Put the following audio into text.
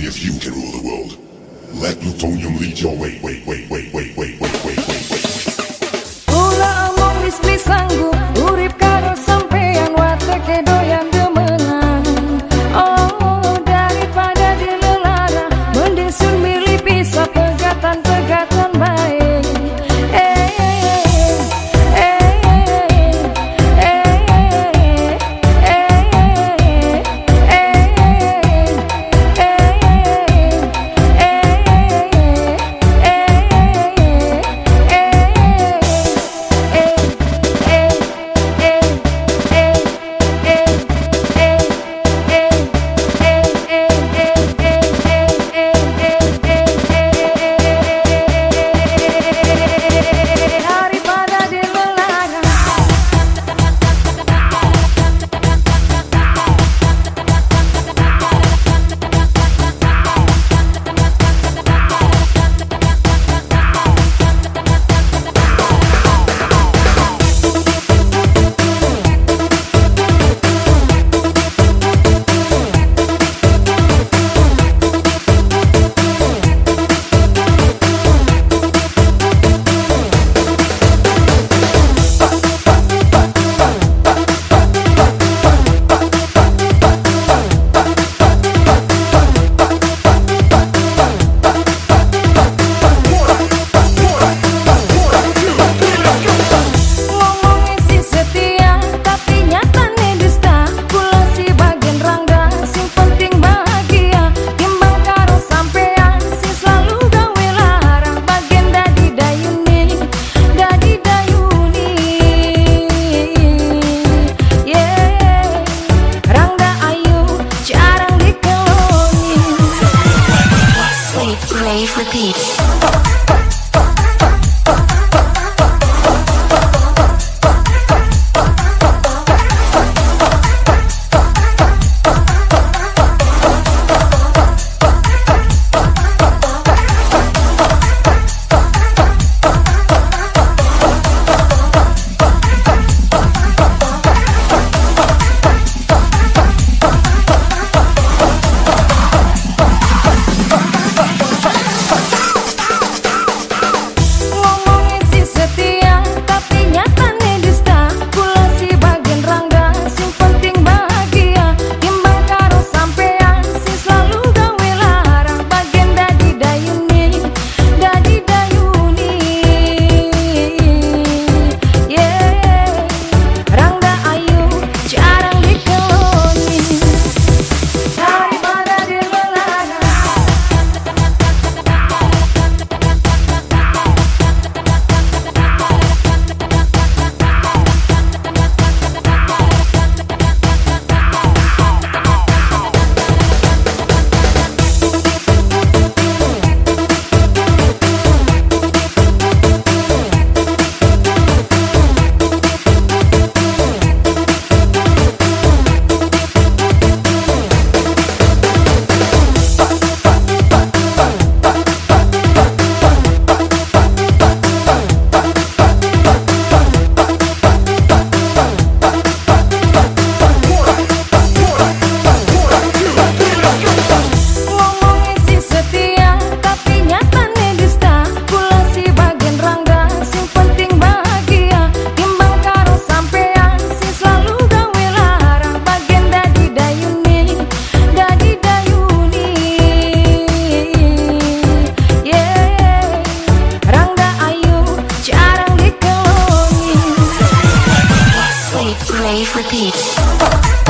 Only if you can rule the world. Let plutonium lead your way. Wait, wait, wait, wait, wait, wait, wait, wait, wait. Ula among lisli sanggup tape, rave, repeat.